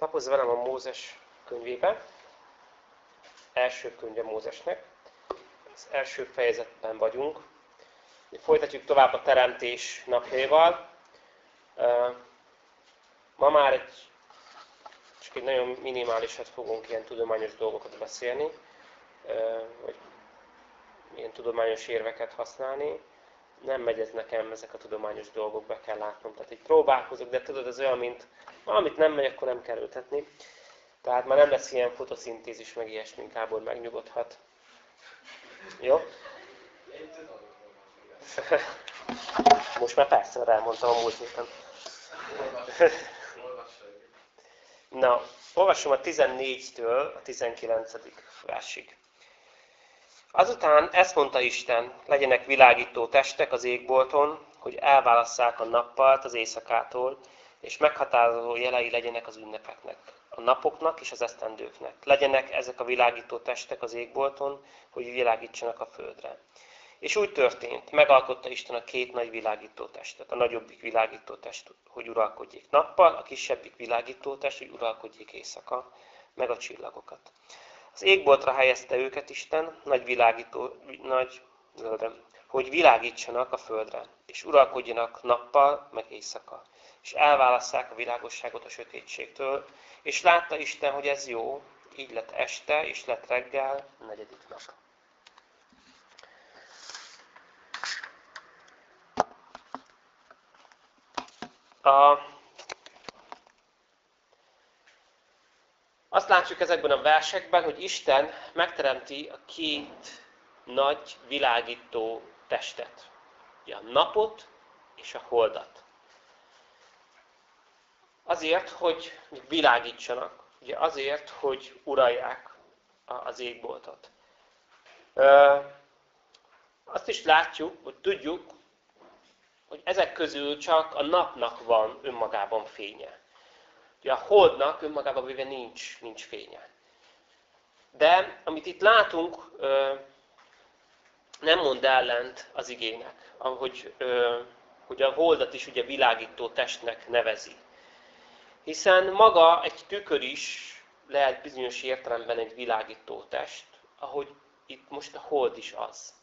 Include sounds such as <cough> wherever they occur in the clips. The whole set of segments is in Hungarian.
Lapozz velem a Mózes könyvébe. Első könyve Mózesnek. Az első fejezetben vagyunk. Folytatjuk tovább a teremtés napjaival. Ma már egy, csak egy nagyon minimálisat fogunk ilyen tudományos dolgokat beszélni, vagy ilyen tudományos érveket használni. Nem megy ez nekem, ezek a tudományos dolgok, be kell látnom. Tehát így próbálkozok, de tudod, ez olyan, mint valamit nem megy, akkor nem kell ültetni. Tehát már nem lesz ilyen fotoszintézis, meg ilyesmi, inkább megnyugodhat. Jó? <laughs> Most már persze elmondtam a múlt héten. <laughs> Na, olvasom a 14-től a 19. versig. Azután ezt mondta Isten, legyenek világító testek az égbolton, hogy elválasszák a nappalt az éjszakától, és meghatározó jelei legyenek az ünnepeknek, a napoknak és az esztendőknek. Legyenek ezek a világító testek az égbolton, hogy világítsanak a földre. És úgy történt, megalkotta Isten a két nagy világító testet. A nagyobbik világító test, hogy uralkodjék nappal, a kisebbik világító test, hogy uralkodjék éjszaka, meg a csillagokat. Az égboltra helyezte őket Isten, nagy világító, nagy, hogy világítsanak a földre, és uralkodjanak nappal, meg éjszaka és elválasszák a világosságot a sötétségtől, és látta Isten, hogy ez jó, így lett este, és lett reggel, negyedik nap. A, azt látjuk ezekben a versekben, hogy Isten megteremti a két nagy világító testet. A napot és a holdat. Azért, hogy világítsanak. Ugye azért, hogy uralják az égboltot. Azt is látjuk, hogy tudjuk, hogy ezek közül csak a napnak van önmagában fénye. Ugye a holdnak önmagában véve nincs, nincs fénye. De amit itt látunk, nem mond ellent az igének, ahogy, hogy a holdat is ugye világító testnek nevezi. Hiszen maga egy tükör is lehet bizonyos értelemben egy világító test, ahogy itt most a hold is az.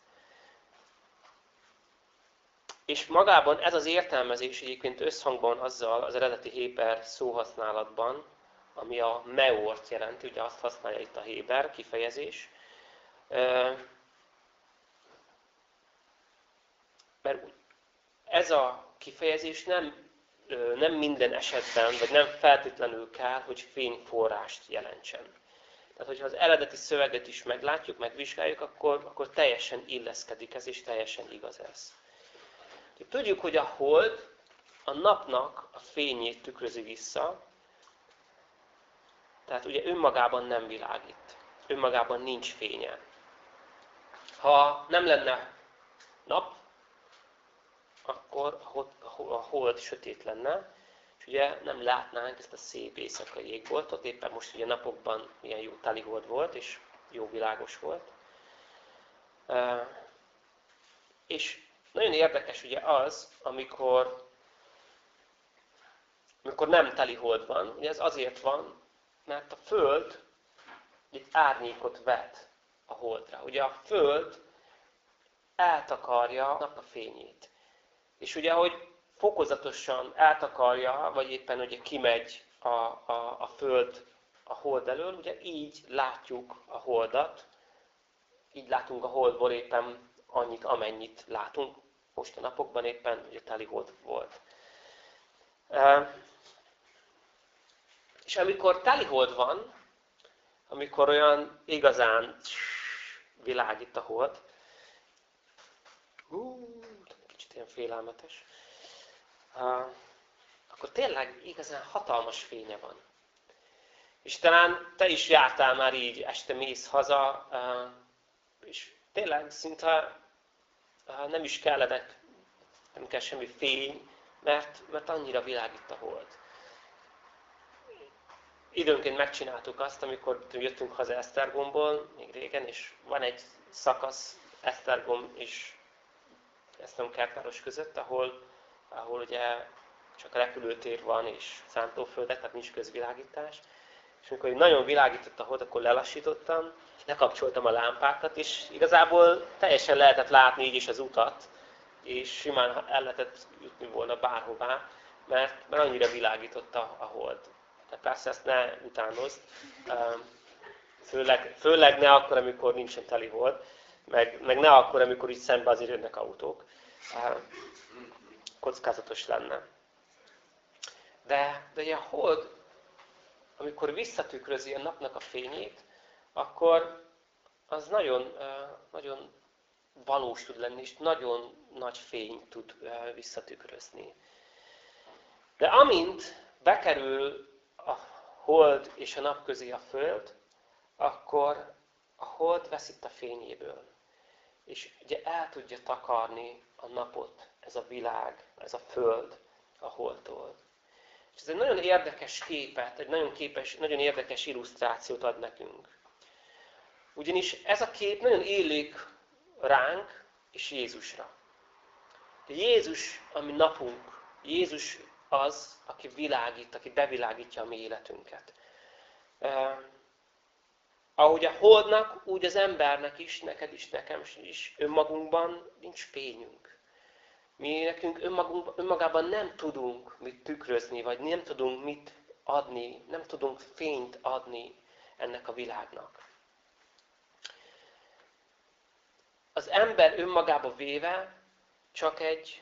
És magában ez az értelmezés egyébként összhangban azzal az eredeti Héber szóhasználatban, ami a meort jelenti, ugye azt használja itt a Héber kifejezés. Mert ez a kifejezés nem nem minden esetben, vagy nem feltétlenül kell, hogy fényforrást jelentsen. Tehát, hogyha az eredeti szöveget is meglátjuk, megvizsgáljuk, akkor, akkor teljesen illeszkedik ez, és teljesen igaz ez. Tudjuk, hogy a hold a napnak a fényét tükrözi vissza, tehát ugye önmagában nem világít. Önmagában nincs fénye. Ha nem lenne nap, akkor a hold sötét lenne, és ugye nem látnánk ezt a szép éjszakai égboltot, éppen most ugye napokban ilyen jó tali hold volt, és jó világos volt. És nagyon érdekes ugye az, amikor, amikor nem teli hold van. Ugye ez azért van, mert a Föld egy árnyékot vet a holdra. Ugye a Föld eltakarja a nap a fényét. És ugye, hogy fokozatosan eltakarja, vagy éppen ugye kimegy a, a, a Föld a hold elől, ugye így látjuk a holdat, így látunk a holdból éppen annyit, amennyit látunk. Most a napokban éppen ugye teli hold volt. És amikor teli hold van, amikor olyan igazán világít a hold, hú, ilyen félelmetes, akkor tényleg igazán hatalmas fénye van. És talán te is jártál már így, este mész haza, és tényleg szinte nem is kellene, nem kell semmi fény, mert, mert annyira világít a hold. Időnként megcsináltuk azt, amikor jöttünk haza Esztergomból, még régen, és van egy szakasz Esztergom és Esztergom kertváros között, ahol, ahol ugye csak repülőtér van és szántóföldek, tehát nincs közvilágítás. És amikor nagyon világított a hold, akkor lelassítottam, lekapcsoltam a lámpákat, és igazából teljesen lehetett látni így is az utat, és simán el lehetett jutni volna bárhová, mert, mert annyira világította a hold. De persze ezt ne utánozd, főleg, főleg ne akkor, amikor nincsen teli hold, meg, meg ne akkor, amikor így szembe azért jönnek autók. Kockázatos lenne. De, de a hold, amikor visszatükrözi a napnak a fényét, akkor az nagyon, nagyon valós tud lenni, és nagyon nagy fény tud visszatükrözni. De amint bekerül a hold és a nap közé a föld, akkor a hold veszít a fényéből. És ugye el tudja takarni a napot, ez a világ, ez a föld a holdtól. És ez egy nagyon érdekes képet, egy nagyon, képes, nagyon érdekes illusztrációt ad nekünk. Ugyanis ez a kép nagyon élik ránk és Jézusra. Jézus, ami napunk, Jézus az, aki világít, aki bevilágítja a mi életünket. Ahogy a holdnak, úgy az embernek is, neked is, nekem is, önmagunkban nincs fényünk. Mi nekünk önmagában nem tudunk mit tükrözni, vagy nem tudunk mit adni, nem tudunk fényt adni ennek a világnak. Az ember önmagába véve csak egy,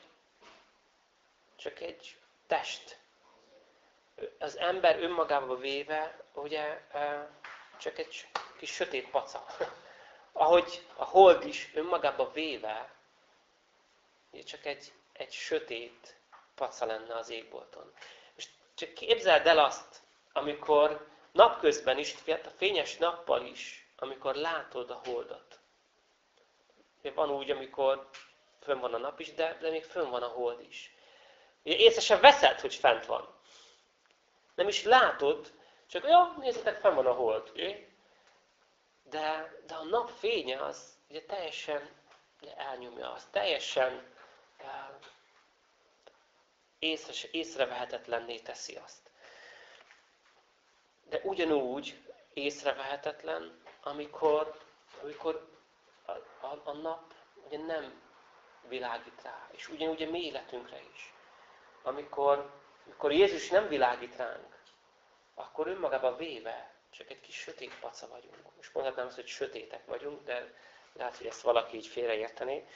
csak egy test. Az ember önmagába véve, ugye, csak egy kis sötét paca. <laughs> Ahogy a hold is önmagába véve, csak egy, egy sötét paca lenne az égbolton. És csak képzeld el azt, amikor napközben is, a fényes nappal is, amikor látod a holdat. Van úgy, amikor fönn van a nap is, de, de még fönn van a hold is. Ugye észre sem veszed, hogy fent van. Nem is látod, csak jó, nézzétek, fenn van a hold. Ugye? De, de a nap fénye az ugye teljesen ugye elnyomja azt, teljesen uh, észre, észrevehetetlenné teszi azt. De ugyanúgy észrevehetetlen, amikor, amikor a, a, nap ugye nem világít rá, és ugyanúgy a mi életünkre is. Amikor, amikor Jézus nem világít ránk, akkor önmagában véve csak egy kis sötét paca vagyunk. Most mondhatnám azt, hogy sötétek vagyunk, de lehet, hogy ezt valaki így félreértené.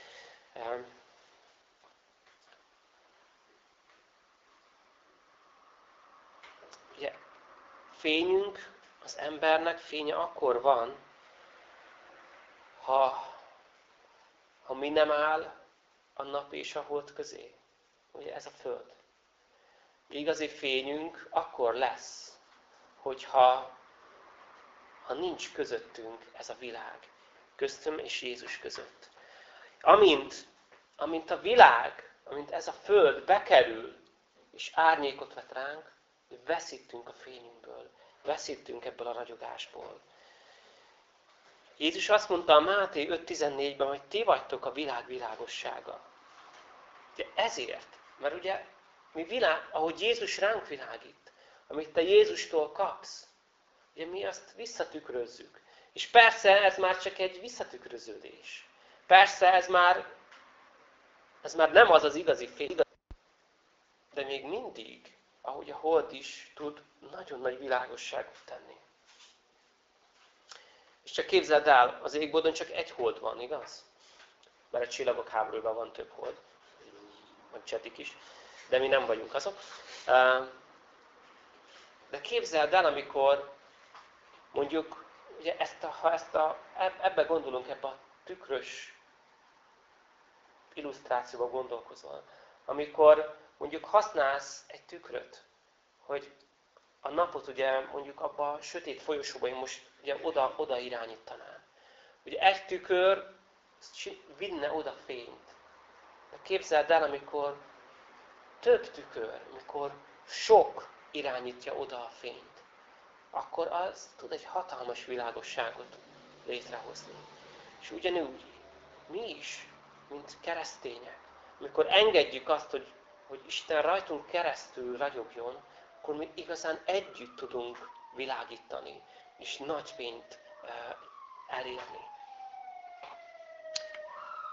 Ugye, fényünk, az embernek fénye akkor van, ha, ha mi nem áll a nap és a hold közé. Ugye ez a Föld. Igazi fényünk akkor lesz, hogyha ha nincs közöttünk ez a világ, köztüm és Jézus között. Amint, amint a világ, amint ez a Föld bekerül, és árnyékot vet ránk, veszítünk a fényünkből, veszítünk ebből a ragyogásból. Jézus azt mondta a Máté 5.14-ben, hogy ti vagytok a világ világossága. De ezért, mert ugye mi világ, ahogy Jézus ránk világít, amit te Jézustól kapsz, ugye mi azt visszatükrözzük. És persze ez már csak egy visszatükröződés. Persze ez már, ez már nem az az igazi fény, de még mindig, ahogy a hold is tud nagyon nagy világosságot tenni. És csak képzeld el, az égboldon csak egy hold van, igaz? Mert a csillagok háborúban van több hold. Vagy csetik is. De mi nem vagyunk azok. De képzeld el, amikor mondjuk, ugye ezt a, ha ezt a, ebbe gondolunk, ebbe a tükrös illusztrációba gondolkozol, amikor mondjuk használsz egy tükröt, hogy a napot ugye mondjuk abba a sötét folyosóba én most ugye oda, oda irányítanám. Ugye egy tükör vinne oda fényt. De képzeld el, amikor több tükör, amikor sok irányítja oda a fényt, akkor az tud egy hatalmas világosságot létrehozni. És ugyanúgy mi is, mint keresztények, amikor engedjük azt, hogy hogy Isten rajtunk keresztül ragyogjon, akkor mi igazán együtt tudunk világítani, és nagy fényt elérni.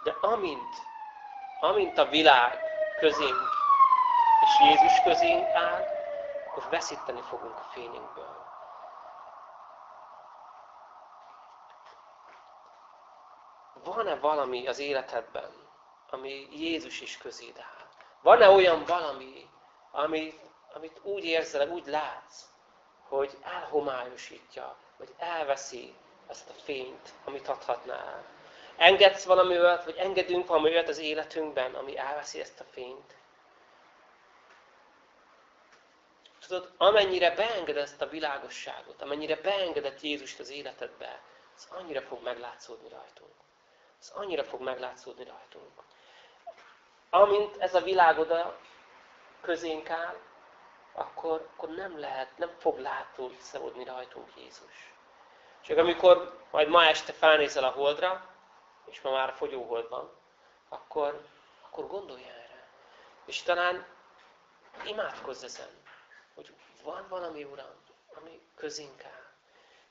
De amint, amint a világ közénk és Jézus közénk áll, akkor veszíteni fogunk a fényünkből. Van-e valami az életedben, ami Jézus is közéd áll? Van-e olyan valami, amit, amit úgy érzel, úgy látsz, hogy elhomályosítja, vagy elveszi ezt a fényt, amit adhatnál? Engedsz valami vagy engedünk valami az életünkben, ami elveszi ezt a fényt? Tudod, amennyire beenged ezt a világosságot, amennyire beengedett Jézust az életedbe, az annyira fog meglátszódni rajtunk. Az annyira fog meglátszódni rajtunk. Amint ez a világ oda közénk áll, akkor, akkor nem lehet, nem fog látszódni rajtunk Jézus. Csak amikor majd ma este felnézel a holdra, és ma már fogyóhold van, akkor, akkor gondolj erre. És talán imádkozz ezen, hogy van valami, Uram, ami közénk áll.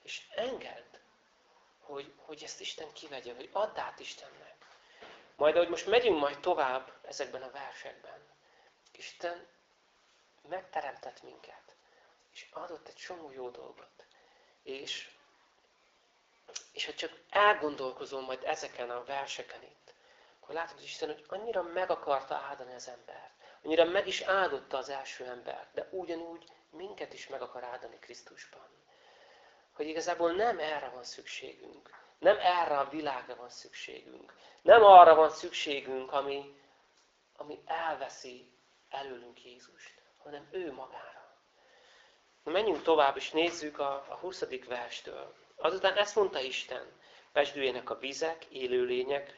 És engedd, hogy, hogy ezt Isten kivegye, hogy add át Istennek. Majd ahogy most megyünk majd tovább ezekben a versekben, Isten megteremtett minket, és adott egy csomó jó dolgot. És, és ha csak elgondolkozom majd ezeken a verseken itt, akkor látod, hogy Isten hogy annyira meg akarta áldani az embert, annyira meg is áldotta az első embert, de ugyanúgy minket is meg akar áldani Krisztusban. Hogy igazából nem erre van szükségünk. Nem erre a világra van szükségünk. Nem arra van szükségünk, ami, ami elveszi előlünk Jézust, hanem ő magára. Na, menjünk tovább, és nézzük a, a 20. verstől. Azután ezt mondta Isten, pesdüljenek a vizek, élőlények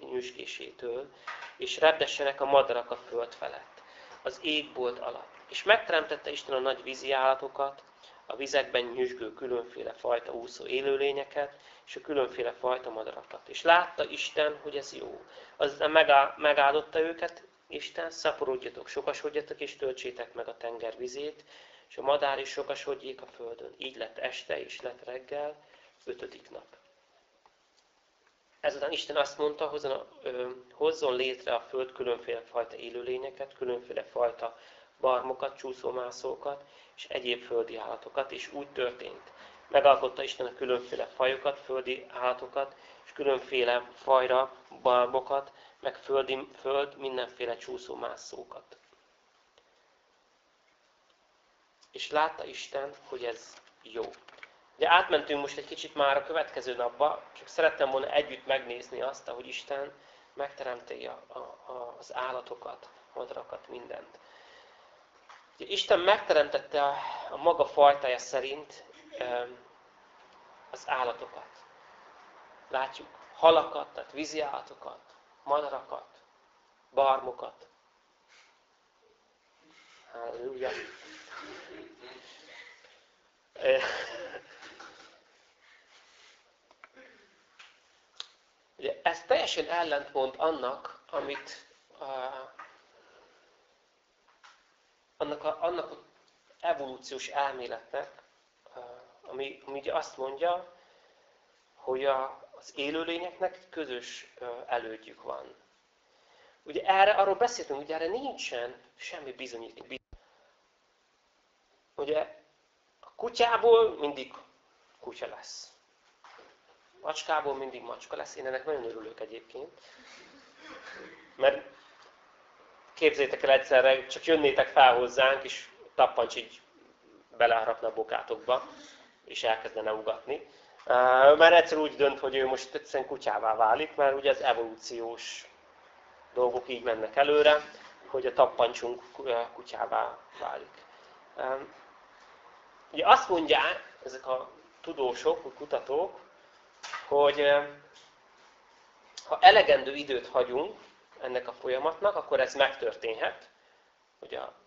nyüzsgésétől, és repdessenek a madarak a föld felett, az égbolt alatt. És megteremtette Isten a nagy vízi állatokat, a vizekben nyüzsgő különféle fajta úszó élőlényeket, és a különféle fajta madarakat. És látta Isten, hogy ez jó. Aztán megáldotta őket, Isten, szaporodjatok, sokasodjatok, és töltsétek meg a tenger vizét, és a madár is sokasodjék a földön. Így lett este, és lett reggel, ötödik nap. Ezután Isten azt mondta, hozzon, hozzon létre a föld különféle fajta élőlényeket, különféle fajta barmokat, csúszómászókat, és egyéb földi állatokat, és úgy történt. Megalkotta Isten a különféle fajokat, földi állatokat, és különféle fajra barmokat, meg földi, föld mindenféle csúszómászókat. És látta Isten, hogy ez jó. Ugye átmentünk most egy kicsit már a következő napba, csak szerettem volna együtt megnézni azt, ahogy Isten megteremti a, a, az állatokat, madarakat, mindent. Ugye Isten megteremtette a, a maga fajtája szerint az állatokat. Látjuk halakat, tehát vízi állatokat, madarakat, barmokat. Halleluja. Ugye ez teljesen ellentmond annak, amit annak a, annak a evolúciós elméletnek, ami, ami ugye azt mondja, hogy a, az élőlényeknek közös elődjük van. Ugye erre, arról beszéltünk, hogy erre nincsen semmi bizonyíték. Ugye a kutyából mindig kutya lesz. Macskából mindig macska lesz. Én ennek nagyon örülök egyébként. Mert képzétek el egyszerre, csak jönnétek fel hozzánk, és tappancs így beleharapna a bokátokba, és elkezdene ugatni. Mert egyszer úgy dönt, hogy ő most egyszerűen kutyává válik, mert ugye az evolúciós dolgok így mennek előre, hogy a tappancsunk kutyává válik. Ugye azt mondják ezek a tudósok, kutatók, hogy ha elegendő időt hagyunk ennek a folyamatnak, akkor ez megtörténhet. Hogy a,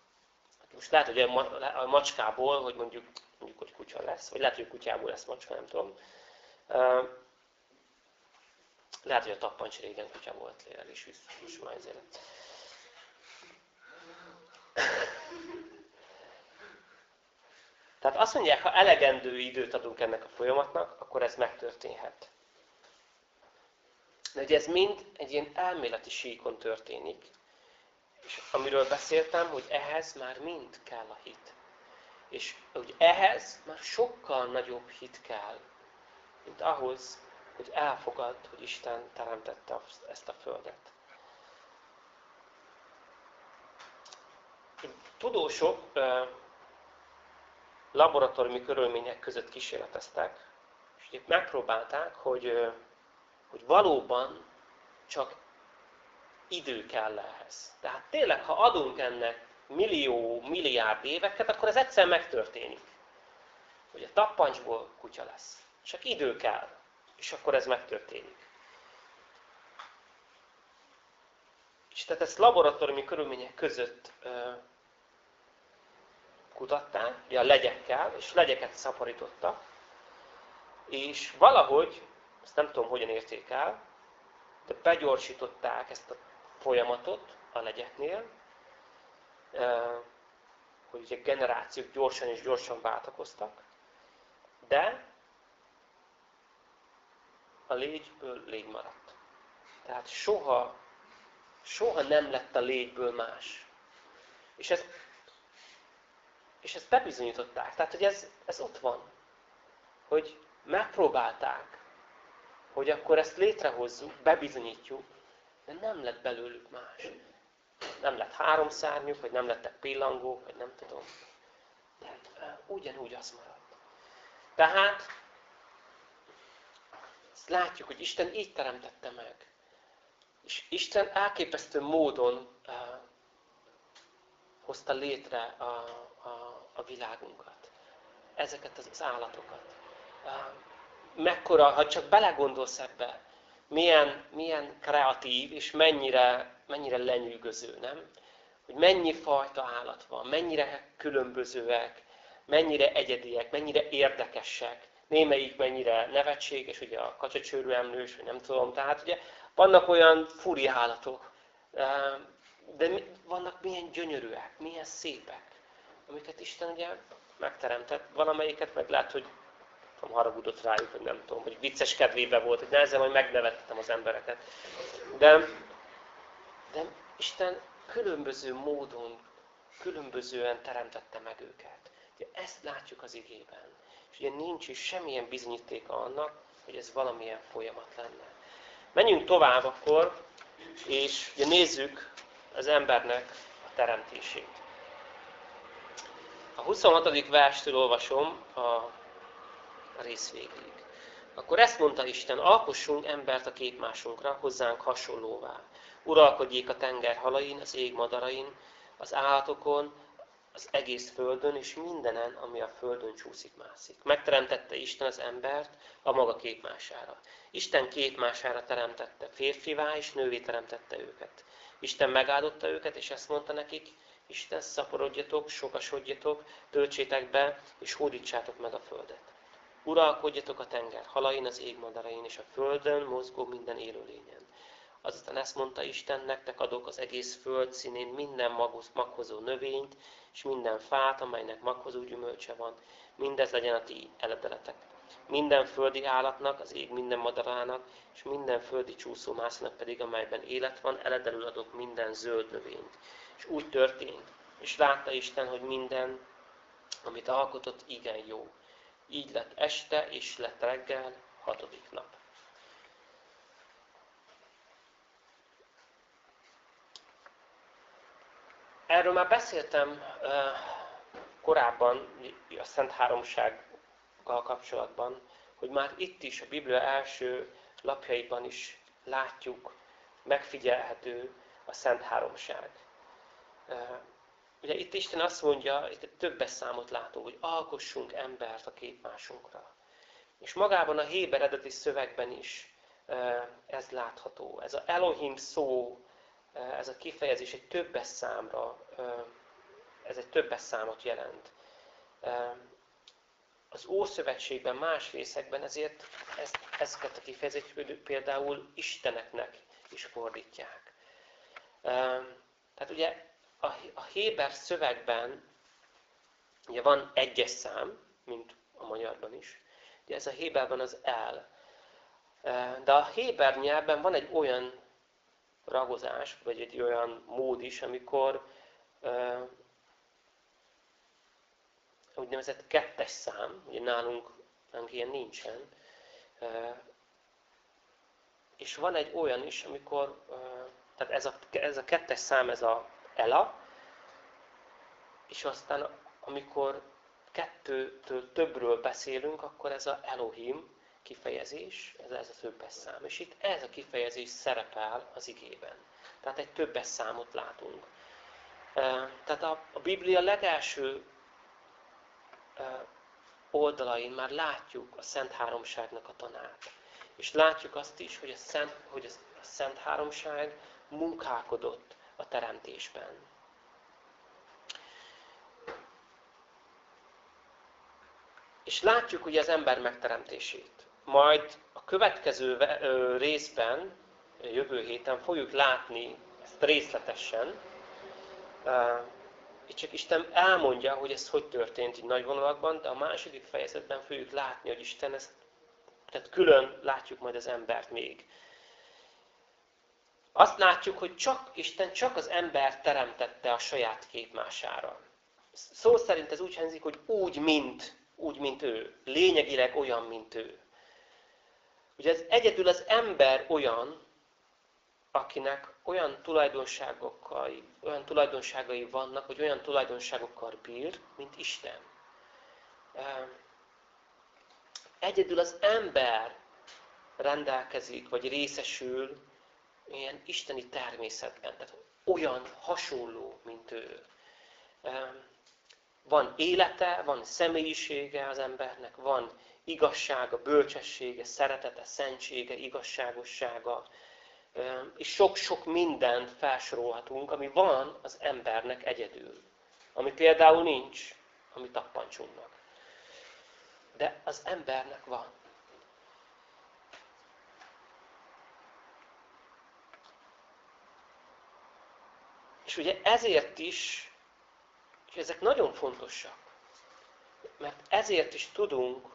most lehet, hogy a macskából, hogy mondjuk, mondjuk, hogy kutya lesz, vagy lehet, hogy kutyából lesz macska, nem tudom. Lehet, hogy a tappancs régen kutya volt, és is, ma ezért. Tehát azt mondják, ha elegendő időt adunk ennek a folyamatnak, akkor ez megtörténhet. De ugye ez mind egy ilyen elméleti síkon történik. És amiről beszéltem, hogy ehhez már mind kell a hit. És hogy ehhez már sokkal nagyobb hit kell, mint ahhoz, hogy elfogad, hogy Isten teremtette ezt a földet. Tudósok laboratóriumi körülmények között kísérleteztek, és megpróbálták, hogy, hogy valóban csak idő kell ehhez. Tehát tényleg, ha adunk ennek millió, milliárd éveket, akkor ez egyszer megtörténik. Hogy a tappancsból kutya lesz. Csak idő kell, és akkor ez megtörténik. És tehát ezt laboratóriumi körülmények között kutatták, ugye a legyekkel, és legyeket szaporítottak, és valahogy, ezt nem tudom, hogyan érték el, de begyorsították ezt a folyamatot a legyeknél, hogy ugye generációk gyorsan és gyorsan váltakoztak, de a légyből légy maradt. Tehát soha, soha nem lett a légyből más. És ezt és ezt bebizonyították. Tehát, hogy ez, ez ott van. Hogy megpróbálták, hogy akkor ezt létrehozzuk, bebizonyítjuk, de nem lett belőlük más. Nem lett három szárnyuk, vagy nem lettek pillangók, vagy nem tudom. De ugyanúgy az maradt. Tehát, ezt látjuk, hogy Isten így teremtette meg. És Isten elképesztő módon uh, hozta létre a, a, a világunkat. Ezeket az állatokat. Mekkora, ha csak belegondolsz ebbe, milyen, milyen kreatív és mennyire, mennyire lenyűgöző, nem? Hogy mennyi fajta állat van, mennyire különbözőek, mennyire egyediek, mennyire érdekesek, némelyik mennyire nevetséges, ugye a kacsacsőrű emlős, vagy nem tudom, tehát ugye vannak olyan furi állatok, de vannak milyen gyönyörűek, milyen szépek amiket Isten ugye megteremtett. Valamelyiket meg lehet, hogy nem haragudott rájuk, hogy nem tudom, hogy vicces kedvébe volt, hogy nehezen, hogy megnevettem az embereket. De, de Isten különböző módon, különbözően teremtette meg őket. Ugye ezt látjuk az igében. És ugye nincs is semmilyen bizonyítéka annak, hogy ez valamilyen folyamat lenne. Menjünk tovább akkor, és ugye nézzük az embernek a teremtését. A 26. verstől olvasom a, a rész végéig. Akkor ezt mondta Isten, alkossunk embert a képmásunkra, hozzánk hasonlóvá. Uralkodjék a tenger halain, az ég madarain, az állatokon, az egész földön, és mindenen, ami a földön csúszik-mászik. Megteremtette Isten az embert a maga képmására. Isten képmására teremtette férfivá, és nővé teremtette őket. Isten megáldotta őket, és ezt mondta nekik, Isten, szaporodjatok, sokasodjatok, töltsétek be, és hódítsátok meg a földet. Uralkodjatok a tenger halain, az égmadarain, és a földön mozgó minden élőlényen. Azután ezt mondta Isten, nektek adok az egész föld színén minden maghozó növényt, és minden fát, amelynek maghozó gyümölcse van. Mindez legyen a ti eledeletek. Minden földi állatnak, az ég minden madarának, és minden földi csúszómásznak pedig, amelyben élet van, eledelül adok minden zöld növényt. És úgy történt. És látta Isten, hogy minden, amit alkotott, igen jó. Így lett este, és lett reggel, hatodik nap. Erről már beszéltem korábban a Szent Háromsággal kapcsolatban, hogy már itt is, a Biblia első lapjaiban is látjuk, megfigyelhető a Szent Háromság. Ugye itt Isten azt mondja, itt többes számot látunk, hogy alkossunk embert a képmásunkra. És magában a Héber eredeti szövegben is ez látható. Ez a Elohim szó, ez a kifejezés egy többes számra, ez egy többes számot jelent. Az Ószövetségben, más részekben ezért ezt, ezeket a kifejezést például Isteneknek is fordítják. Tehát ugye a, Héber szövegben ugye van egyes szám, mint a magyarban is. Ugye ez a Héberben az el. De a Héber nyelvben van egy olyan ragozás, vagy egy olyan mód is, amikor uh, úgynevezett kettes szám, ugye nálunk, nálunk ilyen nincsen, és van egy olyan is, amikor, tehát ez a, ez a kettes szám, ez a ela, és aztán amikor kettőtől többről beszélünk, akkor ez a Elohim kifejezés, ez, ez a többes szám. És itt ez a kifejezés szerepel az igében. Tehát egy többes számot látunk. Tehát a, a Biblia legelső oldalain már látjuk a Szent Háromságnak a tanát. És látjuk azt is, hogy a Szent, hogy a Szent Háromság munkálkodott a teremtésben. És látjuk ugye az ember megteremtését. Majd a következő részben, jövő héten fogjuk látni ezt részletesen. Itt csak Isten elmondja, hogy ez hogy történt így nagy vonalakban, de a második fejezetben fogjuk látni, hogy Isten ezt, tehát külön látjuk majd az embert még. Azt látjuk, hogy csak Isten csak az ember teremtette a saját képmására. Szó szerint ez úgy hangzik, hogy úgy, mint, úgy, mint ő. Lényegileg olyan, mint ő. Ugye ez egyedül az ember olyan, akinek olyan tulajdonságokkal, olyan tulajdonságai vannak, vagy olyan tulajdonságokkal bír, mint Isten. Egyedül az ember rendelkezik, vagy részesül ilyen isteni természetben. Tehát olyan hasonló, mint ő. Van élete, van személyisége az embernek, van igazsága, bölcsessége, szeretete, szentsége, igazságossága, és sok-sok mindent felsorolhatunk, ami van az embernek egyedül. Ami például nincs, ami tappancsunknak. De az embernek van. És ugye ezért is, és ezek nagyon fontosak, mert ezért is tudunk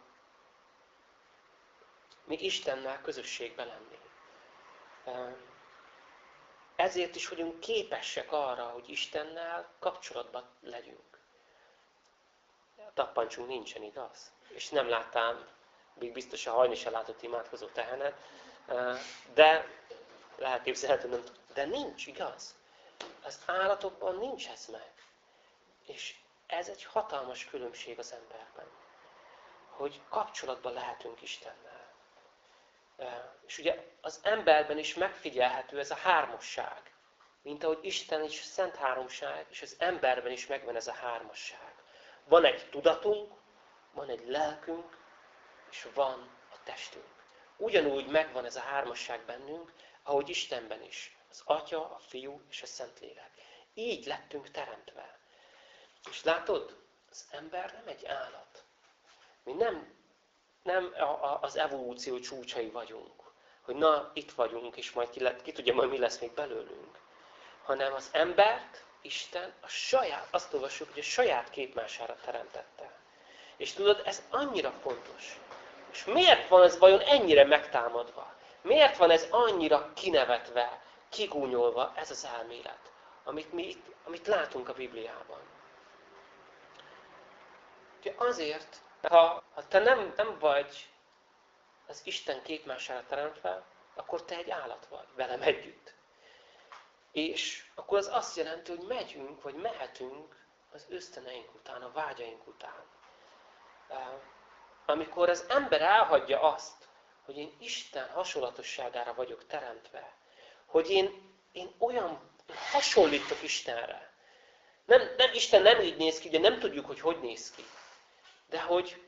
mi Istennel közösségben lenni. Ezért is vagyunk képesek arra, hogy Istennel kapcsolatban legyünk. A tappancsunk nincsen, igaz? És nem láttam, még biztos a hajni se látott imádkozó tehenet, de elképzelhető, nem de nincs, igaz? Az állatokban nincs ez meg. És ez egy hatalmas különbség az emberben. Hogy kapcsolatban lehetünk Istennel. És ugye az emberben is megfigyelhető ez a hármasság. Mint ahogy Isten is szent háromság, és az emberben is megvan ez a hármasság. Van egy tudatunk, van egy lelkünk, és van a testünk. Ugyanúgy megvan ez a hármasság bennünk, ahogy Istenben is. Az Atya, a Fiú és a Szentlélek. Így lettünk teremtve. És látod, az ember nem egy állat. Mi nem nem az evolúció csúcsai vagyunk, hogy na, itt vagyunk, és majd ki, ki tudja majd mi lesz még belőlünk. Hanem az embert Isten a saját, azt olvassuk, hogy a saját képmására teremtette. És tudod, ez annyira fontos. És miért van ez vajon ennyire megtámadva? Miért van ez annyira kinevetve, kigúnyolva ez az elmélet, amit, mi itt, amit látunk a Bibliában? Ugye azért, ha, ha te nem, nem vagy az Isten képmására teremtve, akkor te egy állat vagy velem együtt. És akkor az azt jelenti, hogy megyünk, vagy mehetünk az ösztöneink után, a vágyaink után. Amikor az ember elhagyja azt, hogy én Isten hasonlatosságára vagyok teremtve, hogy én, én olyan hasonlítok Istenre. Nem, nem, Isten nem így néz ki, ugye nem tudjuk, hogy hogy néz ki de hogy,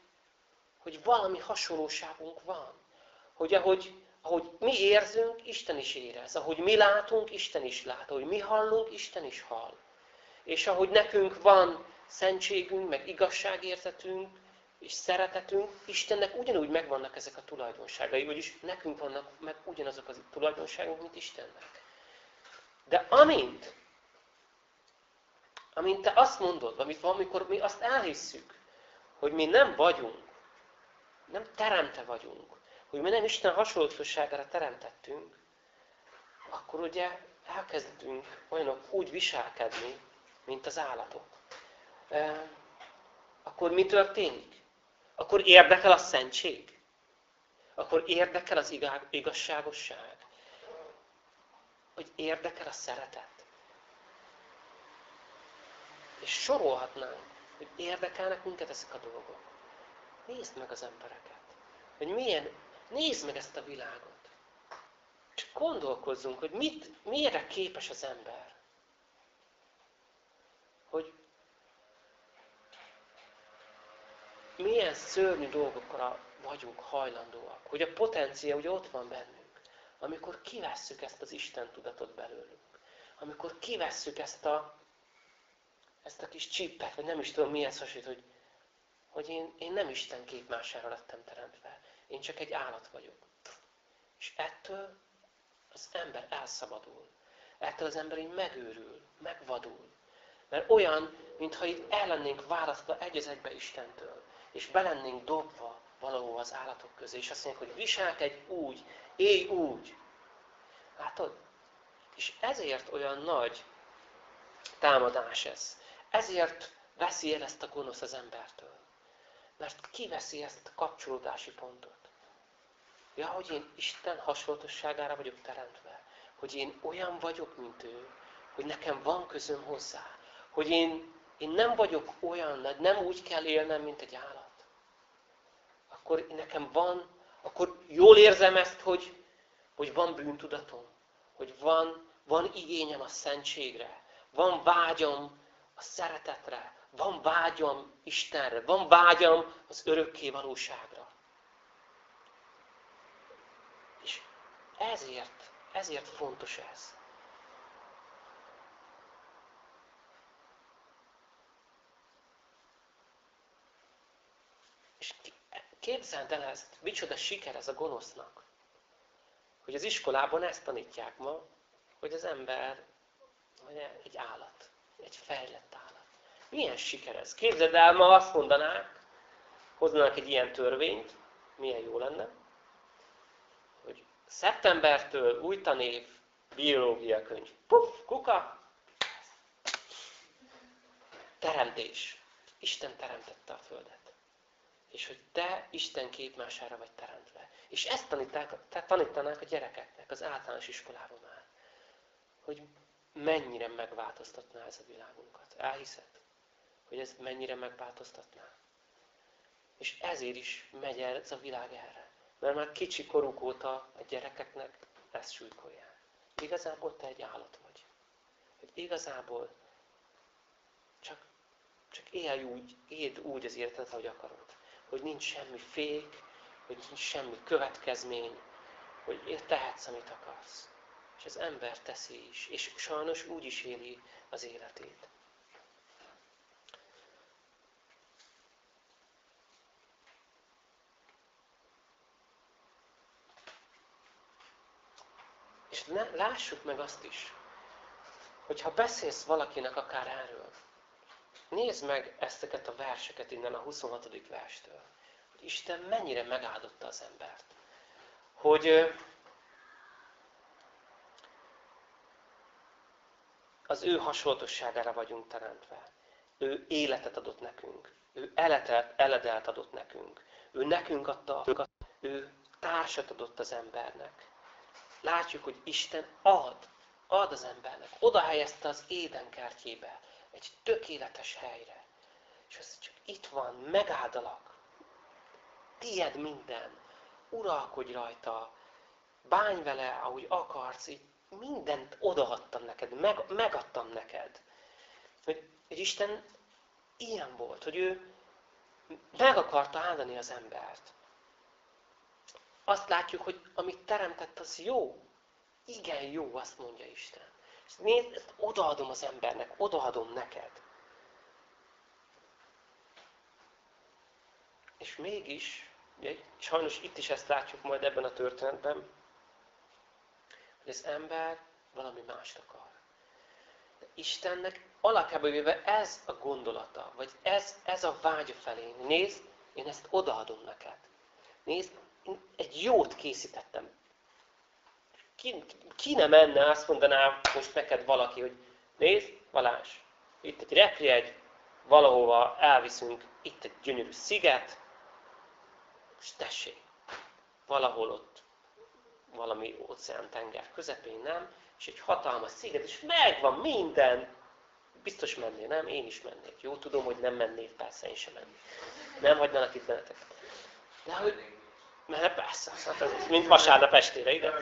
hogy valami hasonlóságunk van. Hogy ahogy, ahogy mi érzünk, Isten is érez. Ahogy mi látunk, Isten is lát. Ahogy mi hallunk, Isten is hall. És ahogy nekünk van szentségünk, meg igazságérzetünk, és szeretetünk, Istennek ugyanúgy megvannak ezek a tulajdonságai, vagyis nekünk vannak meg ugyanazok a tulajdonságok, mint Istennek. De amint amint te azt mondod, amit valamikor mi azt elhisszük, hogy mi nem vagyunk, nem teremte vagyunk, hogy mi nem Isten hasonlóságára teremtettünk, akkor ugye elkezdünk olyanok úgy viselkedni, mint az állatok. Akkor mi történik? Akkor érdekel a szentség? Akkor érdekel az igazságosság? Hogy érdekel a szeretet? És sorolhatnánk, hogy érdekelnek minket ezek a dolgok. Nézd meg az embereket. Hogy milyen, nézd meg ezt a világot. És gondolkozzunk, hogy mit, miért képes az ember. Hogy milyen szörnyű dolgokra vagyunk hajlandóak. Hogy a potencia ugye ott van bennünk. Amikor kivesszük ezt az Isten tudatot belőlünk. Amikor kivesszük ezt a, ezt a kis csippet, vagy nem is tudom mihez hasonlít, hogy, hogy én, én nem Isten képmására lettem teremtve. Én csak egy állat vagyok. És ettől az ember elszabadul. Ettől az ember így megőrül, megvadul. Mert olyan, mintha itt el lennénk választva egy az egybe Istentől, és belennénk dobva valahol az állatok közé, és azt mondjuk, hogy viselkedj úgy, élj úgy. Látod? És ezért olyan nagy támadás ez. Ezért veszi el ezt a gonosz az embertől. Mert kiveszi ezt a kapcsolódási pontot. Ja, hogy én Isten hasonlatosságára vagyok teremtve. Hogy én olyan vagyok, mint ő. Hogy nekem van közöm hozzá. Hogy én, én nem vagyok olyan, nem úgy kell élnem, mint egy állat. Akkor nekem van, akkor jól érzem ezt, hogy, hogy van bűntudatom. Hogy van, van igényem a szentségre. Van vágyam a szeretetre. Van vágyam Istenre. Van vágyam az örökké valóságra. Ezért, ezért fontos ez. És képzeld el ezt, micsoda siker ez a gonosznak. Hogy az iskolában ezt tanítják ma, hogy az ember hogy egy állat, egy fejlett állat. Milyen siker ez? Képzeld el, ma azt mondanák, hoznának egy ilyen törvényt, milyen jó lenne, Szeptembertől új tanév, biológia könyv. Puff, kuka! Teremtés. Isten teremtette a Földet. És hogy te Isten képmására vagy teremtve. És ezt taníták, tanítanák a gyerekeknek az általános iskolában már. Hogy mennyire megváltoztatná ez a világunkat. Elhiszed? Hogy ez mennyire megváltoztatná? És ezért is megy el ez a világ erre. Mert már kicsi koruk óta a gyerekeknek ezt súlykolják. Igazából te egy állat vagy. Hogy igazából csak, csak élj úgy, éld úgy az életet, ahogy akarod. Hogy nincs semmi fék, hogy nincs semmi következmény, hogy tehetsz, amit akarsz. És az ember teszi is, és sajnos úgy is éli az életét. És ne, lássuk meg azt is, hogyha beszélsz valakinek akár erről, nézd meg ezteket a verseket innen a 26. verstől, hogy Isten mennyire megáldotta az embert. Hogy az ő hasonlatosságára vagyunk teremtve. Ő életet adott nekünk. Ő eletet, eledelt adott nekünk. Ő nekünk adta, ő társat adott az embernek látjuk, hogy Isten ad, ad az embernek. Oda helyezte az édenkertjébe, egy tökéletes helyre. És az csak itt van, megáldalak. Tied minden. Uralkodj rajta. Bánj vele, ahogy akarsz. Így mindent odaadtam neked, meg, megadtam neked. Hogy, hogy Isten ilyen volt, hogy ő meg akarta áldani az embert azt látjuk, hogy amit teremtett, az jó. Igen jó, azt mondja Isten. Nézd, ezt odaadom az embernek, odaadom neked. És mégis, sajnos itt is ezt látjuk majd ebben a történetben, hogy az ember valami mást akar. De Istennek alapjában véve ez a gondolata, vagy ez, ez a vágya felé. Nézd, én ezt odaadom neked. Nézd, én egy jót készítettem. Ki, ki nem menne, azt mondaná most neked valaki, hogy nézd, Valás, itt egy repjegy, valahova elviszünk, itt egy gyönyörű sziget, és tessék, valahol ott valami óceán-tenger közepén, nem? És egy hatalmas sziget, és megvan minden. Biztos mennél, nem? Én is mennék. Jó, tudom, hogy nem mennék, persze én sem mennék. Nem hagynának itt benneteket. De hogy... Mert persze, hát ez mint vasárnap estére, ide.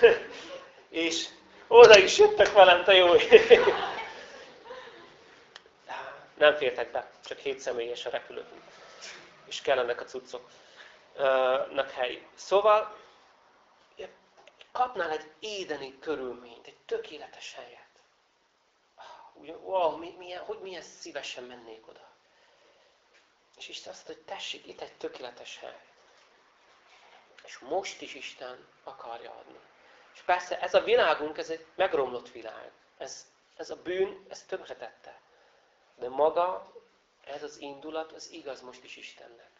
<laughs> és oda is jöttek velem, te jó. <laughs> Nem fértek be, csak hét személyes a repülő. És kellenek a cuccoknak hely. Szóval kapnál egy édeni körülményt, egy tökéletes helyet. Wow, milyen, hogy milyen szívesen mennék oda. És Isten azt mondta, hogy tessék, itt egy tökéletes hely. És most is Isten akarja adni. És persze ez a világunk, ez egy megromlott világ. Ez, ez a bűn, ez tönkretette. De maga, ez az indulat, az igaz most is Istennek.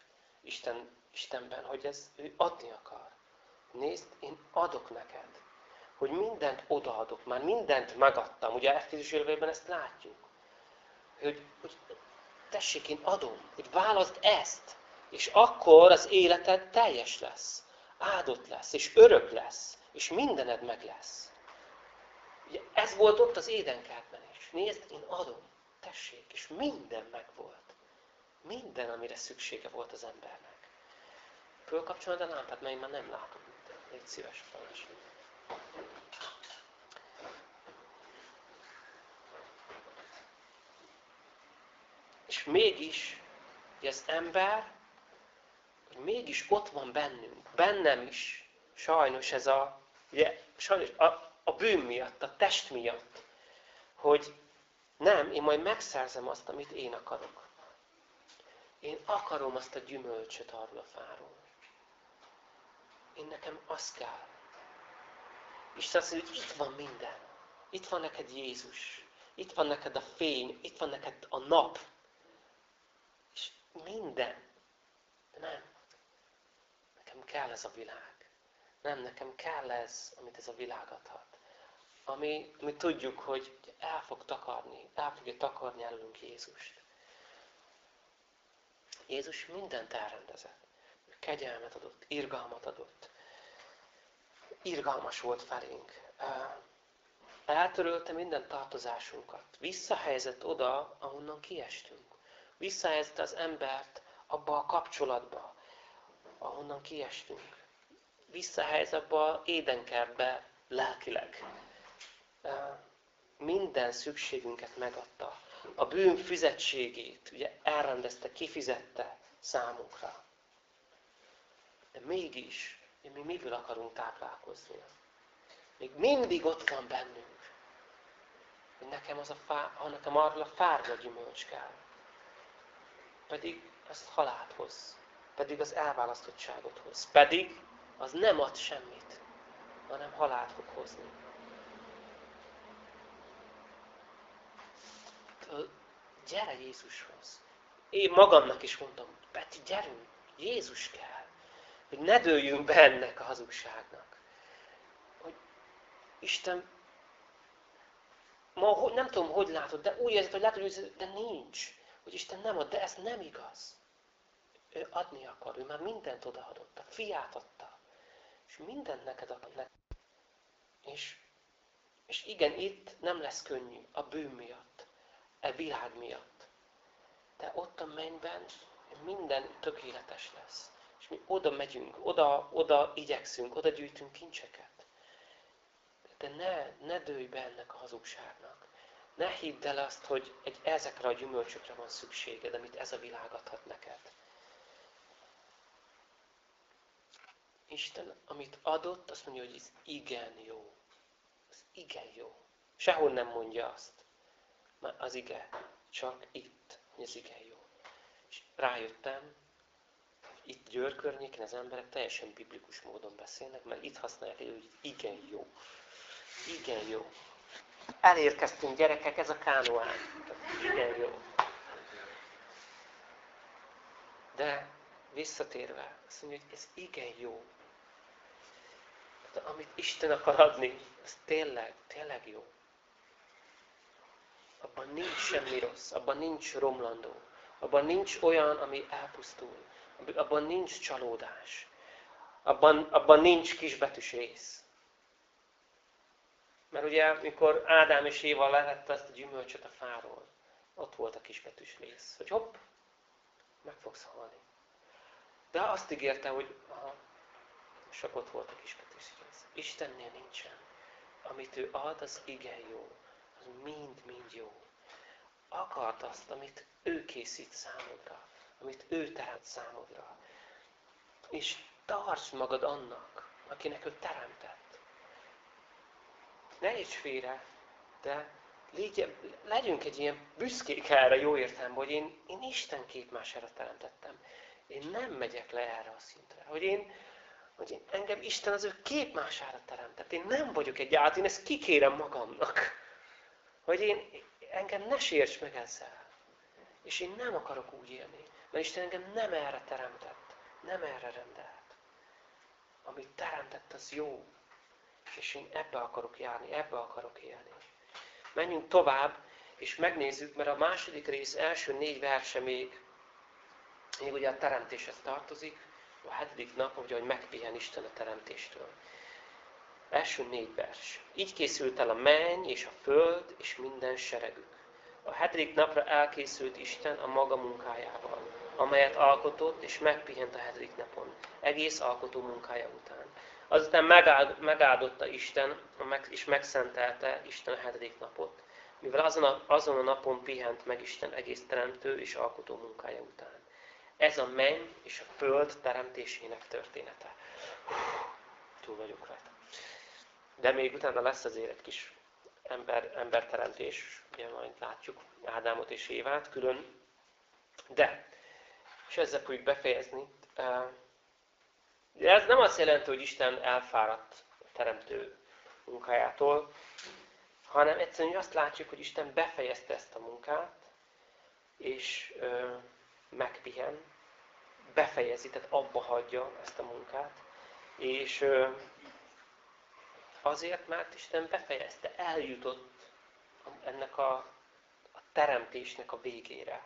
Isten, Istenben, hogy ez ő adni akar. Nézd, én adok neked. Hogy mindent odaadok, már mindent megadtam. Ugye Efézus élvében ezt látjuk. Hogy, hogy tessék, én adom, hogy válaszd ezt. És akkor az életed teljes lesz. Áldott lesz, és örök lesz. És mindened meg lesz. Ugye ez volt ott az édenkertben is. Nézd, én adom tessék, és minden megvolt. Minden, amire szüksége volt az embernek. Fölkapcsolod a lámpát, mert én már nem látom. Légy szíves, Balázs. És mégis, hogy az ember, mégis ott van bennünk, bennem is, sajnos ez a, ugye, sajnos a, a bűn miatt, a test miatt, hogy nem, én majd megszerzem azt, amit én akarok. Én akarom azt a gyümölcsöt arról a fáról. Én nekem az kell. Isten azt mondja, hogy itt van minden. Itt van neked Jézus. Itt van neked a fény. Itt van neked a nap. És minden. De nem. Kell ez a világ. Nem, nekem kell ez, amit ez a világ adhat ami, ami tudjuk, hogy el fog takarni, el fogja takarni előnk Jézust. Jézus mindent elrendezett. Ő kegyelmet adott, irgalmat adott. Irgalmas volt felénk. Eltörölte minden tartozásunkat. Visszahelyezett oda, ahonnan kiestünk. Visszahelyezett az embert abba a kapcsolatba, ahonnan kiestünk. Visszahelyezett abba a édenkertbe lelkileg minden szükségünket megadta. A bűn fizetségét ugye elrendezte, kifizette számunkra. De mégis, mi miből akarunk táplálkozni? Még mindig ott van bennünk, hogy nekem, az a fá, nekem arról a fárga gyümölcs kell. Pedig az halált hoz. Pedig az elválasztottságot hoz. Pedig az nem ad semmit, hanem halált fog hozni. gyere Jézushoz. Én magamnak is mondtam, Peti, gyerünk, Jézus kell. Hogy ne dőljünk be ennek a hazugságnak. Hogy Isten, ma nem tudom, hogy látod, de úgy érzed, hogy látod, hogy de nincs. Hogy Isten nem ad, de ez nem igaz. Ő adni akar, ő már mindent odaadott, a fiát adta. És mindent neked ad. És, és igen, itt nem lesz könnyű a bűn miatt e világ miatt. De ott a mennyben minden tökéletes lesz. És mi oda megyünk, oda, oda igyekszünk, oda gyűjtünk kincseket. De ne, ne dőlj be ennek a hazugságnak. Ne hidd el azt, hogy egy, ezekre a gyümölcsökre van szükséged, amit ez a világ adhat neked. Isten, amit adott, azt mondja, hogy ez igen jó. Ez igen jó. Sehol nem mondja azt az ige csak itt, hogy az ige jó. És rájöttem, hogy itt Győr környéken az emberek teljesen biblikus módon beszélnek, mert itt használják, hogy igen jó. Igen jó. elérkeztünk gyerekek, ez a kánoán. Igen jó. De visszatérve, azt mondja, hogy ez igen jó. Amit Isten akar adni, az tényleg, tényleg jó. Abban nincs semmi rossz, abban nincs romlandó, abban nincs olyan, ami elpusztul, abban nincs csalódás, abban, abban nincs kisbetűs rész. Mert ugye, mikor Ádám és Éva levette azt a gyümölcsöt a fáról, ott volt a kisbetűs rész, hogy hopp, meg fogsz halni. De azt ígérte, hogy aha, csak ott volt a kisbetűs. Istennél nincsen. Amit ő ad, az igen jó. Az mind-mind jó. Akart azt, amit ő készít számodra. Amit ő teremt számodra. És tarts magad annak, akinek ő teremtett. Ne érts félre, de légy, legyünk egy ilyen büszkék erre jó értelemben, hogy én, én Isten képmására teremtettem. Én nem megyek le erre a szintre. Hogy én, hogy én, engem Isten az ő képmására teremtett. Én nem vagyok egy át, én ezt kikérem magamnak. Hogy én, engem ne sérts meg ezzel. És én nem akarok úgy élni. Mert Isten engem nem erre teremtett. Nem erre rendelt. Amit teremtett, az jó. És én ebbe akarok járni, ebbe akarok élni. Menjünk tovább, és megnézzük, mert a második rész első négy verse még, még ugye a teremtéshez tartozik, a hetedik nap, ugye, hogy megpihen Isten a teremtéstől. Első négy vers. Így készült el a menny és a föld és minden seregük. A hetedik napra elkészült Isten a maga munkájával, amelyet alkotott és megpihent a hetedik napon, egész alkotó munkája után. Azután megáld, megáldotta Isten, és megszentelte Isten a hetedik napot, mivel azon a, azon a napon pihent meg Isten egész teremtő és alkotó munkája után. Ez a menny és a föld teremtésének története. Hú, túl vagyunk rajta. De még utána lesz azért egy kis ember, emberteremtés, ugye majd látjuk Ádámot és Évát külön. De, és ezzel fogjuk befejezni. De ez nem azt jelenti, hogy Isten elfáradt a teremtő munkájától, hanem egyszerűen azt látjuk, hogy Isten befejezte ezt a munkát, és megpihen, befejezi, tehát abba hagyja ezt a munkát, és azért, mert Isten befejezte, eljutott ennek a, a teremtésnek a végére.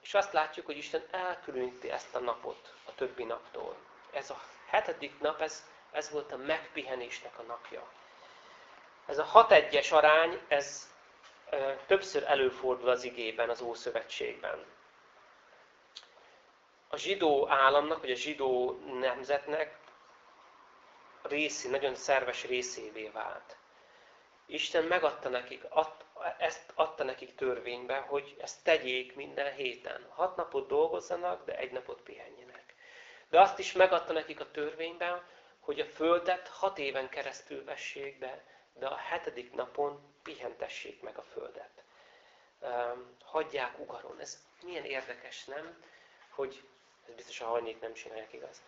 És azt látjuk, hogy Isten elkülöníti ezt a napot a többi naptól. Ez a hetedik nap, ez, ez volt a megpihenésnek a napja. Ez a 6 es arány, ez többször előfordul az igében, az Ószövetségben. A zsidó államnak, vagy a zsidó nemzetnek részi, nagyon szerves részévé vált. Isten megadta nekik, ad, ezt adta nekik törvénybe, hogy ezt tegyék minden héten. Hat napot dolgozzanak, de egy napot pihenjenek. De azt is megadta nekik a törvényben, hogy a földet hat éven keresztül vessék be, de a hetedik napon pihentessék meg a földet. Hagyják ugaron. Ez milyen érdekes, nem? Hogy ez biztos a hajnék nem csinálják, igaz?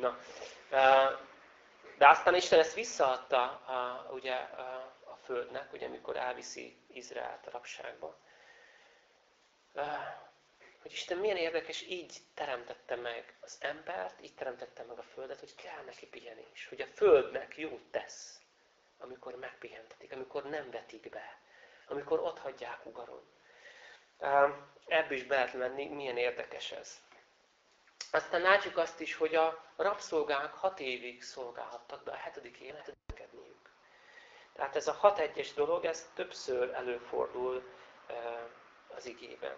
Na, de aztán Isten ezt visszaadta a, ugye, a földnek, ugye, amikor elviszi Izraelt a rabságba. Hogy Isten milyen érdekes, így teremtette meg az embert, így teremtette meg a földet, hogy kell neki pihenés. Hogy a földnek jót tesz, amikor megpihentetik, amikor nem vetik be, amikor ott hagyják ugaron. Ebből is be lehet menni, milyen érdekes ez. Aztán látjuk azt is, hogy a rabszolgák hat évig szolgálhattak, de a hetedik évet engedniük. Tehát ez a hat egyes dolog, ez többször előfordul az igében.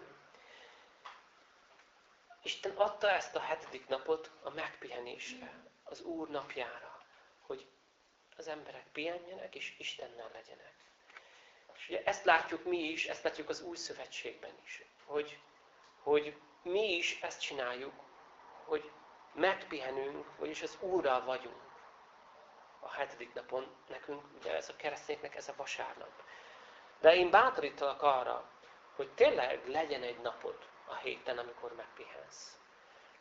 Isten adta ezt a hetedik napot a megpihenésre, az Úr napjára, hogy az emberek pihenjenek és Istennel legyenek. És ugye ezt látjuk mi is, ezt látjuk az új szövetségben is, hogy, hogy mi is ezt csináljuk, hogy megpihenünk, vagyis az Úrral vagyunk. A hetedik napon nekünk, ugye ez a keresztényeknek ez a vasárnap. De én bátorítalak arra, hogy tényleg legyen egy napod a héten, amikor megpihensz.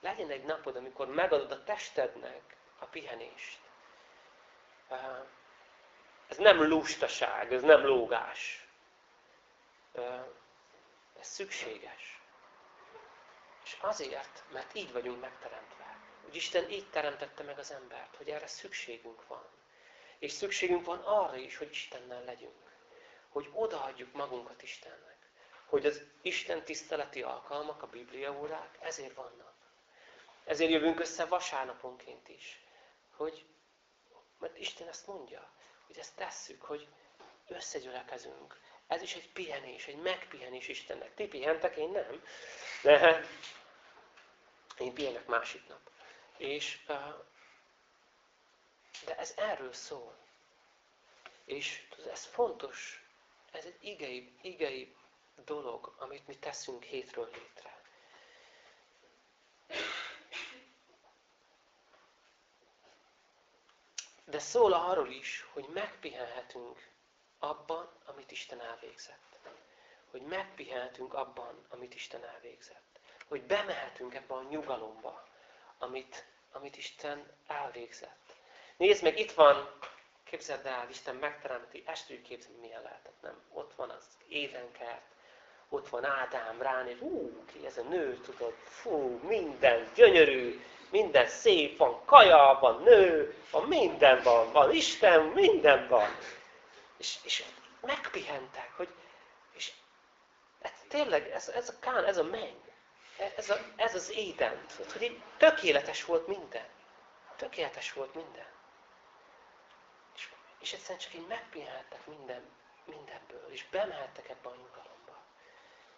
Legyen egy napod, amikor megadod a testednek a pihenést. ez nem lustaság, ez nem lógás. Ez szükséges. És azért, mert így vagyunk megteremtve. Úgy Isten így teremtette meg az embert, hogy erre szükségünk van. És szükségünk van arra is, hogy Istennel legyünk. Hogy odaadjuk magunkat Istennek. Hogy az Isten tiszteleti alkalmak, a Biblia órák ezért vannak. Ezért jövünk össze vasárnaponként is. Hogy, mert Isten ezt mondja, hogy ezt tesszük, hogy összegyülekezünk. Ez is egy pihenés, egy megpihenés Istennek. Ti pihentek, én nem. De én pihenek másik nap. És, de ez erről szól. És ez fontos, ez egy igei, igei dolog, amit mi teszünk hétről hétre. De szól arról is, hogy megpihenhetünk abban, amit Isten elvégzett. Hogy megpihenhetünk abban, amit Isten elvégzett. Hogy bemehetünk ebbe a nyugalomba, amit, amit Isten elvégzett. Nézd meg, itt van, képzeld el, Isten megteremti, tudjuk képzelni, milyen lehetett, nem? Ott van az édenkert, ott van Ádám, ránéz, ú, ki ez a nő, tudod, fú, minden gyönyörű, minden szép van, kaja van, nő, van, minden van, van Isten, minden van. És, és megpihentek, hogy, és ez tényleg, ez, ez a kán, ez a menny, ez, a, ez az éden, hogy így tökéletes volt minden. Tökéletes volt minden. És, és egyszerűen csak így megpihentek minden, mindenből, és bemehettek ebbe a nyugalomba.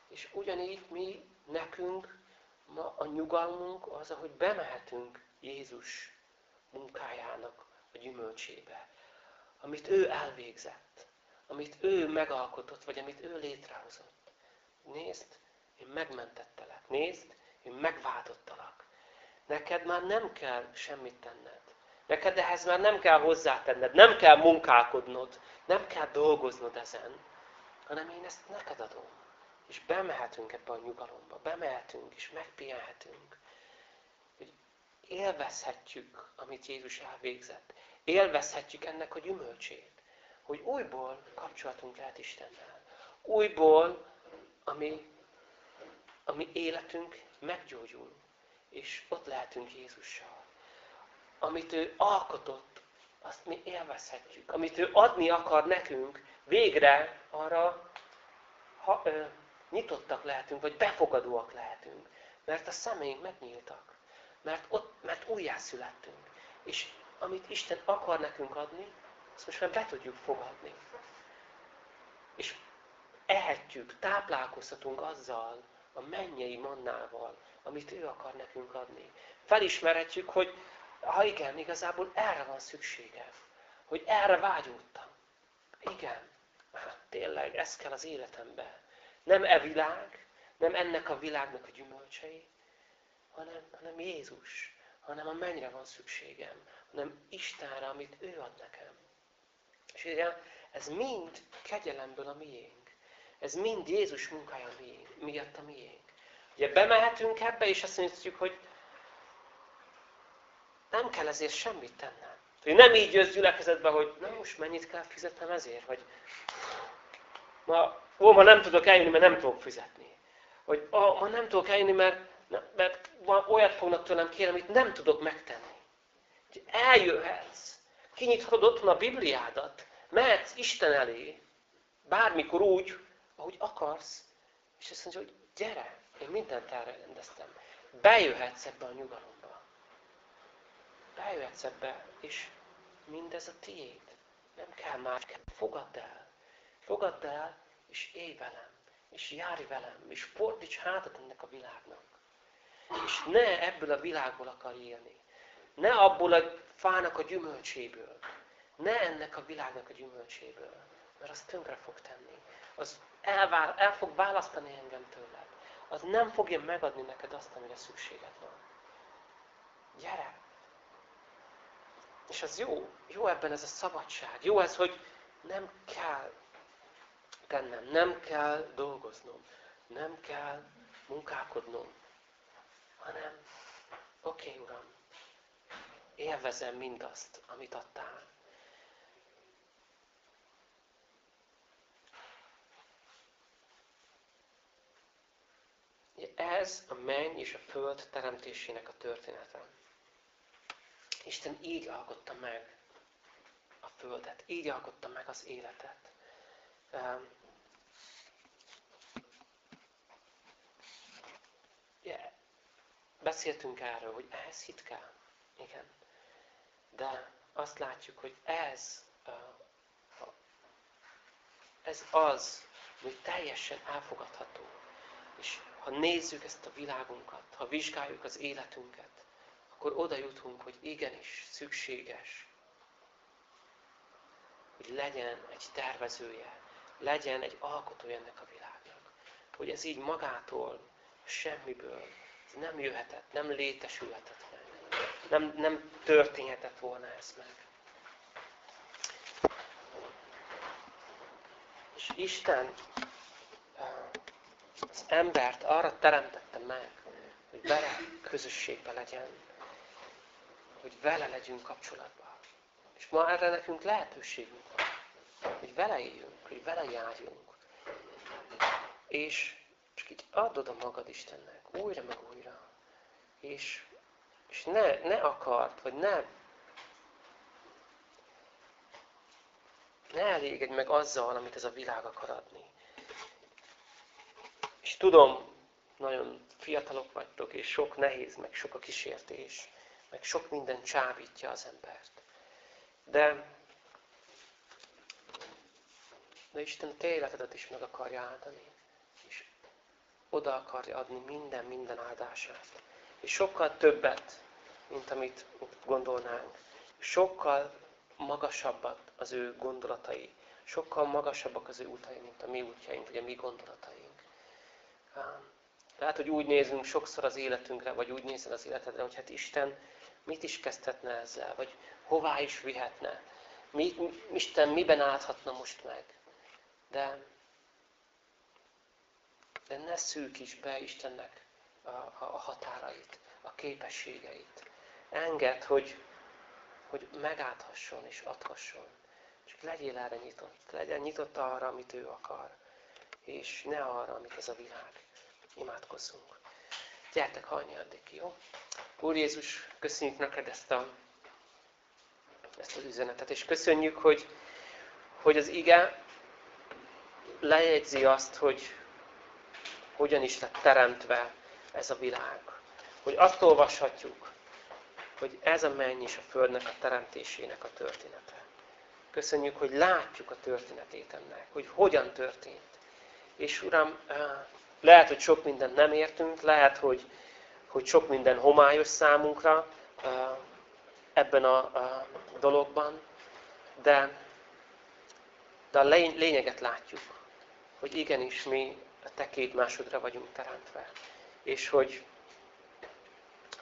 És ugyanígy mi, nekünk, ma a nyugalmunk az, ahogy bemehetünk Jézus munkájának a gyümölcsébe, amit ő elvégzett, amit ő megalkotott, vagy amit ő létrehozott. Nézd, én megmentettelek. Nézd, én megváltottalak. Neked már nem kell semmit tenned. Neked ehhez már nem kell hozzátenned, nem kell munkálkodnod, nem kell dolgoznod ezen, hanem én ezt neked adom. És bemehetünk ebbe a nyugalomba, bemehetünk, és megpihenhetünk. Élvezhetjük, amit Jézus elvégzett. Élvezhetjük ennek a gyümölcsét. Hogy újból kapcsolatunk lehet Istennel. Újból, ami, ami életünk meggyógyul. És ott lehetünk Jézussal. Amit ő alkotott, azt mi élvezhetjük. Amit ő adni akar nekünk, végre arra ha, ö, nyitottak lehetünk, vagy befogadóak lehetünk. Mert a szemeink megnyíltak. Mert, ott, mert újjászülettünk. És amit Isten akar nekünk adni, azt most már be tudjuk fogadni. És ehetjük, táplálkozhatunk azzal, a mennyei mannával, amit ő akar nekünk adni. Felismerhetjük, hogy ha igen, igazából erre van szükségem. Hogy erre vágyódtam. Igen, hát tényleg, ez kell az életembe. Nem e világ, nem ennek a világnak a gyümölcsei, hanem, hanem Jézus, hanem a mennyre van szükségem, hanem Istenre, amit ő ad nekem. És ugye ez mind kegyelemből a miénk. Ez mind Jézus munkája miatt a miénk. Ugye bemehetünk ebbe, és azt mondjuk, hogy nem kell ezért semmit tennem. Hogy nem így jössz gyülekezetbe, hogy nem most mennyit kell fizetnem ezért, hogy ma, ó, ma nem tudok eljönni, mert nem tudok fizetni. Hogy ó, ma nem tudok eljönni, mert, mert olyat fognak tőlem kérni, amit nem tudok megtenni. Hogy eljöhetsz, kinyithatod otthon a Bibliádat, mehetsz Isten elé, bármikor úgy, ahogy akarsz, és azt mondja, hogy gyere, én mindent elrendeztem. Bejöhetsz ebbe a nyugalomba. Bejöhetsz ebbe, és mindez a tiéd. Nem kell más. Fogadd el. Fogadd el, és élj velem. És járj velem. És fordíts hátat ennek a világnak. És ne ebből a világból akar élni. Ne abból a fának a gyümölcséből. Ne ennek a világnak a gyümölcséből. Mert az tönkre fog tenni. Az elvár, el fog választani engem tőled. Az nem fogja megadni neked azt, amire szükséged van. Gyere! És az jó. Jó ebben ez a szabadság. Jó ez, hogy nem kell tennem, nem kell dolgoznom, nem kell munkálkodnom, hanem oké, okay, Uram, élvezem mindazt, amit adtál. Ez a menny és a föld teremtésének a története. Isten így alkotta meg a földet, így alkotta meg az életet. Ehm, ugye, beszéltünk erről, hogy ehhez hit kell. Igen. De azt látjuk, hogy ez, ez az, ami teljesen elfogadható. És ha nézzük ezt a világunkat, ha vizsgáljuk az életünket, akkor oda jutunk, hogy igenis szükséges, hogy legyen egy tervezője, legyen egy alkotója ennek a világnak. Hogy ez így magától, semmiből nem jöhetett, nem létesülhetett. Nem, nem történhetett volna ez meg. És Isten az embert arra teremtette meg, hogy vele közösségben legyen, hogy vele legyünk kapcsolatban. És ma erre nekünk lehetőségünk van, hogy vele éljünk, hogy vele járjunk. És csak így add oda magad Istennek, újra meg újra. És, és ne, ne akart, vagy ne ne elégedj meg azzal, amit ez a világ akar adni. És tudom, nagyon fiatalok vagytok, és sok nehéz, meg sok a kísértés, meg sok minden csábítja az embert. De, de Isten te életedet is meg akarja áldani. És oda akarja adni minden, minden áldását. És sokkal többet, mint amit gondolnánk. Sokkal magasabbak az ő gondolatai. Sokkal magasabbak az ő utai, mint a mi útjaink, vagy a mi gondolataink. Lehet, hogy úgy nézünk sokszor az életünkre, vagy úgy nézel az életedre, hogy hát Isten mit is kezdhetne ezzel, vagy hová is vihetne. Mi, Isten miben állhatna most meg. De, de ne szűkíts be Istennek a, határait, a képességeit. Engedd, hogy, hogy megállhasson és adhasson. Csak legyél erre nyitott. Legyen nyitott arra, amit ő akar. És ne arra, amit ez a világ. Imádkozzunk. Gyertek halni addig, jó? Úr Jézus, köszönjük neked ezt, a, ezt az üzenetet, és köszönjük, hogy, hogy az ige lejegyzi azt, hogy hogyan is lett teremtve ez a világ. Hogy azt olvashatjuk, hogy ez a menny és a földnek a teremtésének a története. Köszönjük, hogy látjuk a történetét ennek, hogy hogyan történt. És Uram, lehet, hogy sok mindent nem értünk, lehet, hogy, hogy sok minden homályos számunkra ebben a, a dologban, de, de a lényeget látjuk, hogy igenis mi a te két másodra vagyunk teremtve. És hogy,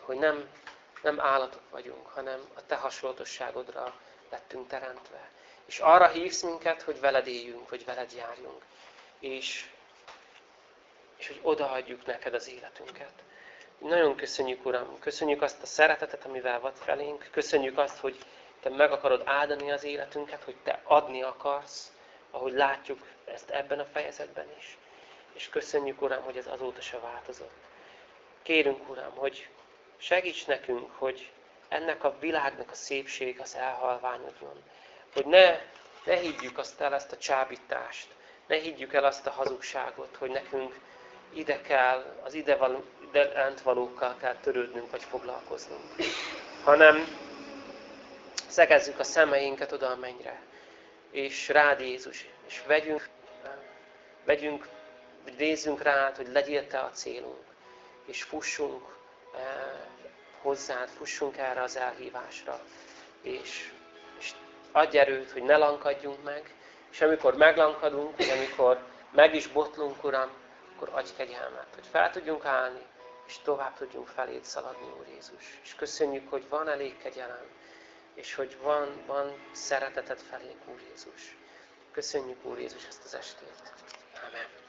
hogy nem, nem állatok vagyunk, hanem a te hasonlatosságodra lettünk teremtve. És arra hívsz minket, hogy veled éljünk, hogy veled járjunk. És és hogy odaadjuk neked az életünket. Nagyon köszönjük, Uram, köszönjük azt a szeretetet, amivel vagy felénk, köszönjük azt, hogy Te meg akarod áldani az életünket, hogy Te adni akarsz, ahogy látjuk ezt ebben a fejezetben is. És köszönjük, Uram, hogy ez azóta se változott. Kérünk, Uram, hogy segíts nekünk, hogy ennek a világnak a szépség az elhalványodjon. Hogy ne, ne higgyük azt el, ezt a csábítást, ne higgyük el azt a hazugságot, hogy nekünk ide kell, az ide, való, ide valókkal kell törődnünk, vagy foglalkoznunk. Hanem szegezzük a szemeinket oda a mennyre, és rád Jézus, és vegyünk, vegyünk, nézzünk rád, hogy legyél te a célunk, és fussunk eh, hozzád, fussunk erre az elhívásra, és, és adj erőt, hogy ne lankadjunk meg, és amikor meglankadunk, vagy amikor meg is botlunk, Uram, akkor adj kegyelmet, hogy fel tudjunk állni, és tovább tudjunk feléd szaladni, Úr Jézus. És köszönjük, hogy van elég kegyelem, és hogy van, van szereteted felénk, Úr Jézus. Köszönjük, Úr Jézus, ezt az estét. Amen.